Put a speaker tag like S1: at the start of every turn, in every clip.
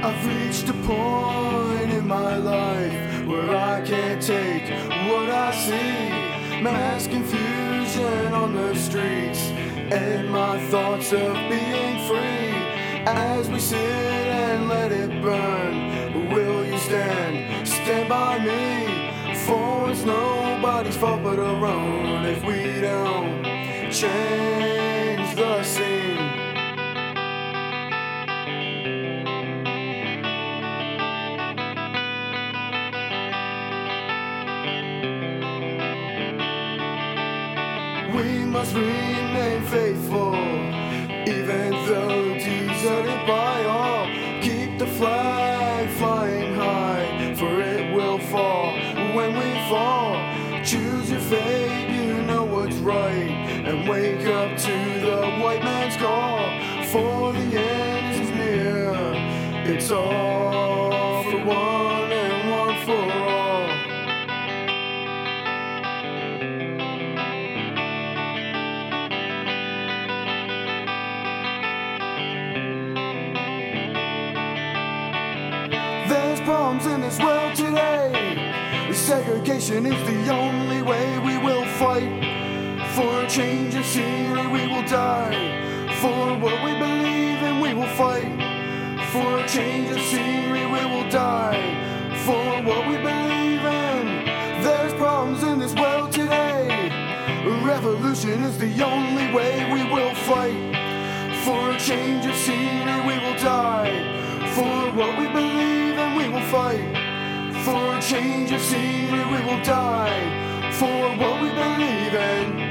S1: I've reached a point in my life where I can't take what I see. Mass confusion on the streets, and my thoughts of being free. As we sit and let it burn, will you stand? Stand by me. For it's nobody's fault but our own if we don't change the scene. We must remain faithful, even though deserted by all. Keep the flag flying high, for it will fall when we fall. Choose your fate, you know what's right, and wake up to the white man's call. For the end is near, it's all problems in this world today. Segregation is the only way we will fight. For a change of scenery, we will die. For what we believe in, we will fight. For a change of scenery, we will die. For what we believe in. There's problems in this world today. Revolution is the only way we will fight. For a change of scenery, we will die. For what we believe in.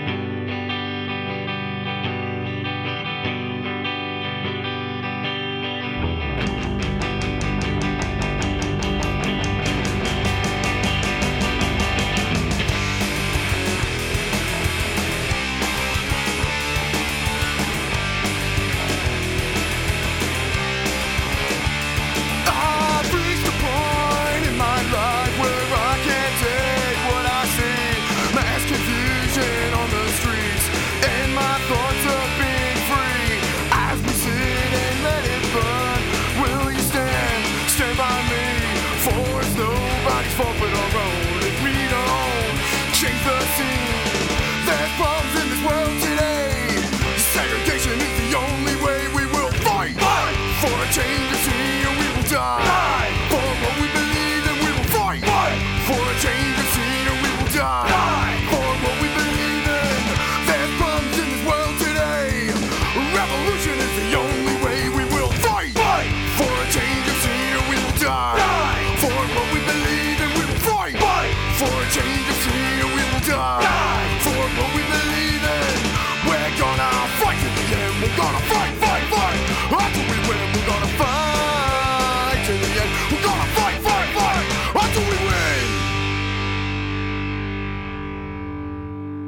S1: for a change.